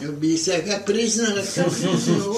Eu vi é capricho na capricho.